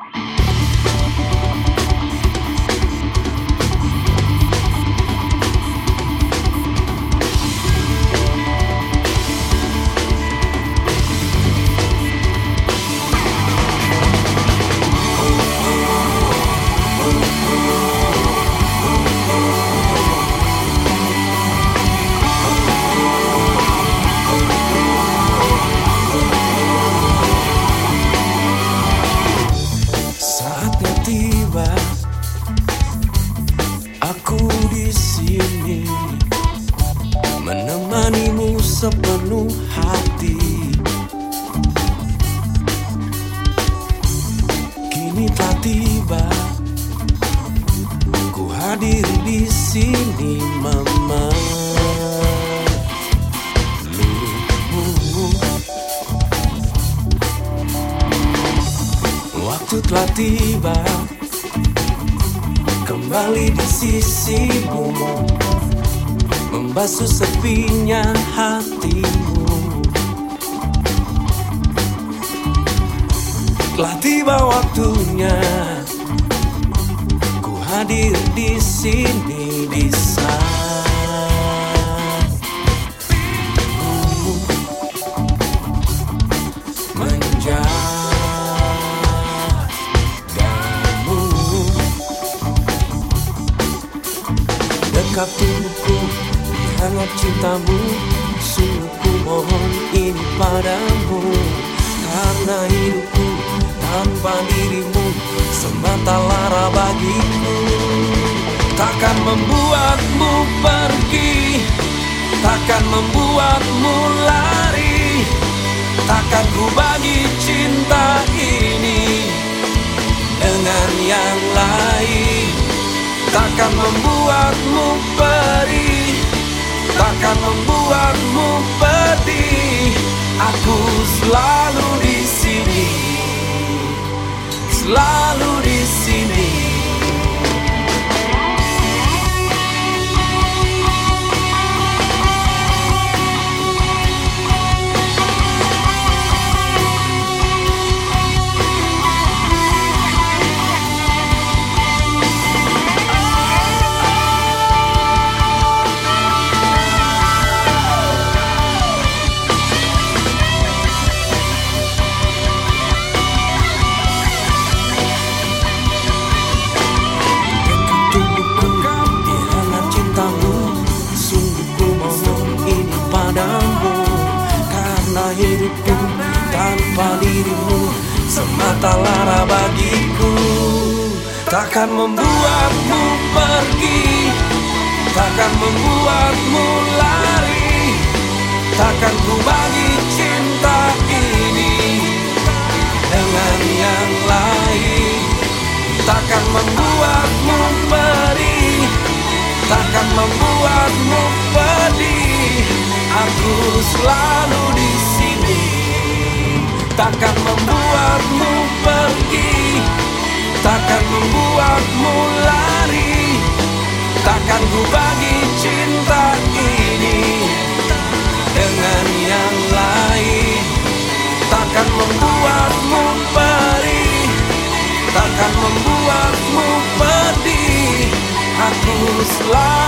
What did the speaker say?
Bye. Aku di sini menemanimu sepenuh hati. Kini telah tiba, ku hadir di sini, Mama. Waktu telah tiba Kembali di sisimu. Membasuh sepinya hatimu. Telah tiba waktunya. Ku hadir di sini Dekat tubuhku hangat cintamu Sungguh ku mohon ini padamu. Karena hidupku tanpa dirimu Semata lara bagiku. Takkan membuatmu pergi Takkan membuatmu lari. Takkan ku Takkan membuatmu perih Takkan membuatmu pedih. Aku selalu di sini. Selalu hidupku tanpa dirimu Semata lara bagiku. Takkan membuatmu pergi Takkan membuatmu lari. Takkan ku bagi cinta Takkan membuatmu pergi Takkan membuatmu lari. Takkan ku bagi cinta ini Dengan yang lain. Takkan membuatmu perih Takkan membuatmu pedih. Aku selalu